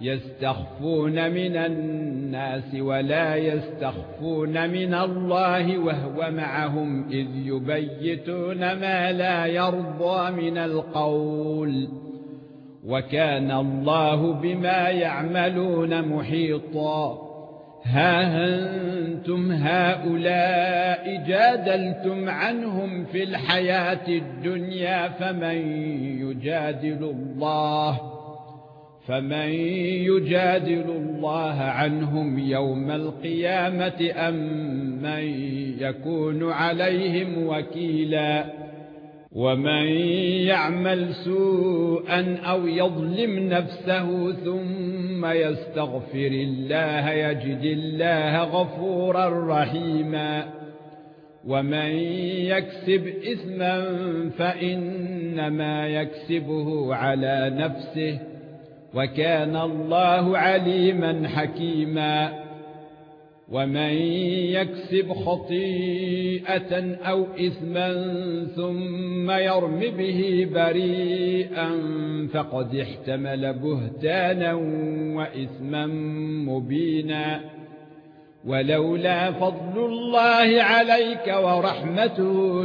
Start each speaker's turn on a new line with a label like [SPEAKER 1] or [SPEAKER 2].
[SPEAKER 1] يستخفون من الناس ولا يستخفون من الله وهو معهم إذ يبيتون ما لا يرضى من القول. وكان الله بما يعملون محيطا. ها أنتم هؤلاء جادلتم عنهم في الحياة الدنيا فمن يجادل الله؟ فمن يجادل الله عنهم يوم القيامة أم من يكون عليهم وكيلا ومن يعمل سوءا أو يظلم نفسه ثم يستغفر الله يجد الله غفورا رحيما ومن يكسب إثما فإنما يكسبه على نفسه وكان الله عليما حكيما. ومن يكسب خطيئة أو إثما ثم يرم به بريئا فقد احتمل بهتانا وإثما مبينا. ولولا فضل الله عليك ورحمته